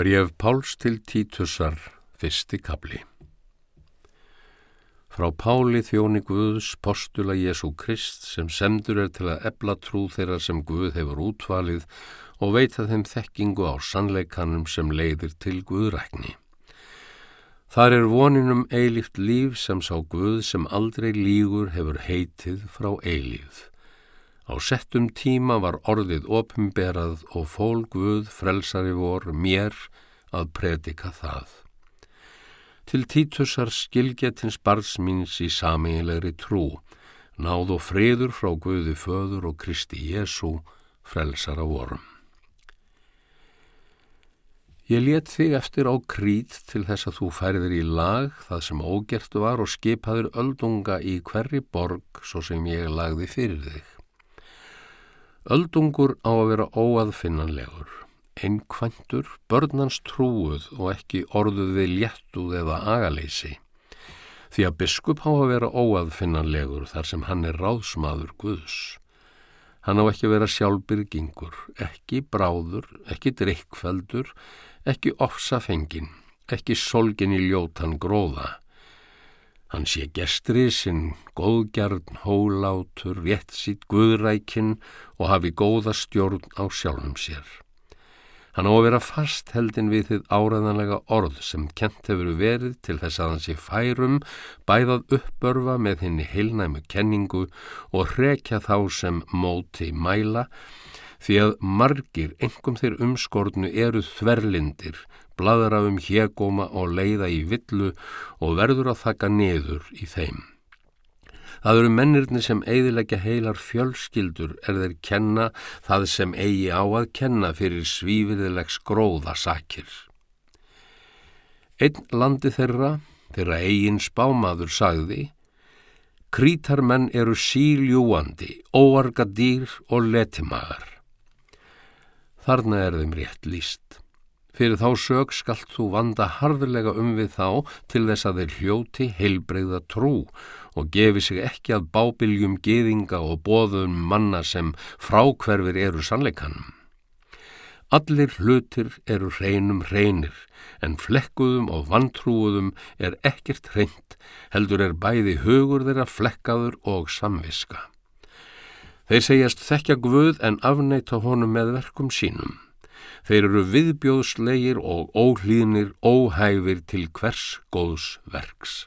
Bref Páls til Títusar, fyrsti kabli Frá Páli þjóni Guðs postula Jésu Krist sem semdur er til að ebla trú þeirra sem Guð hefur útvalið og veita þeim þekkingu á sannleikanum sem leiðir til Guðrækni. Þar er voninum eilíft líf sem sá Guð sem aldrei lígur hefur heitið frá eilíð. Á settum tíma var orðið opimberað og fól Guð frelsari vor mér að predika það. Til títussar skilgetins barns míns í sameigilegri trú, náð og friður frá Guði föður og Kristi Jésu, frelsara vorum. Ég let þig eftir á krít til þess að þú færðir í lag það sem ógert var og skipaður öldunga í hverri borg svo sem ég lagði fyrir þig. Öldungur á að vera óaðfinnanlegur, einkvæntur, börnans trúuð og ekki orðuð við léttuð eða agaleysi. Því að biskup á að vera óaðfinnanlegur þar sem hann er ráðsmaður Guðs. Hann á ekki að vera sjálfbyrgingur, ekki bráður, ekki drikkfeldur, ekki ofsafengin, ekki solgin í ljótan gróða. Hann sé gestrisinn, góðgjarn, hólátur, réttsýtt, guðrækin og hafi góða stjórn á sjálfum sér. Hann á að vera fast heldin við þið áræðanlega orð sem kent hefur verið til þess að hann sé færum, bæðað uppbörfa með henni heilnæmu kenningu og hrekja þá sem móti mæla, því að margir, engum þeir umskornu, eru þverlindir, bladra um hégóma og leiða í villu og verður að þakka niður í þeim. Það eru mennirni sem eidilegja heilar fjölskyldur er þeir kenna það sem eigi á að kenna fyrir svífiðilegs gróða sakir. Einn landi þeirra, þeirra eigin spámaður sagði, Krítarmenn eru síljúandi, óarga dýr og letimagar. Þarna er þeim rétt líst. Fyrir þá sög skalt þú vanda harðulega um við þá til þess að þeir hljóti heilbreyða trú og gefi sig ekki að bábiljum geðinga og bóðum manna sem frákverfir eru sannleikanum. Allir hlutir eru hreinum hreinir en flekkuðum og vantrúuðum er ekkert hreint heldur er bæði hugur þeirra flekkaður og samviska. Þeir segjast þekkja guð en afneita honum með verkum sínum. Þeir eru viðbjóðslegir og óhlýðnir óhæfir til hvers góðs verks.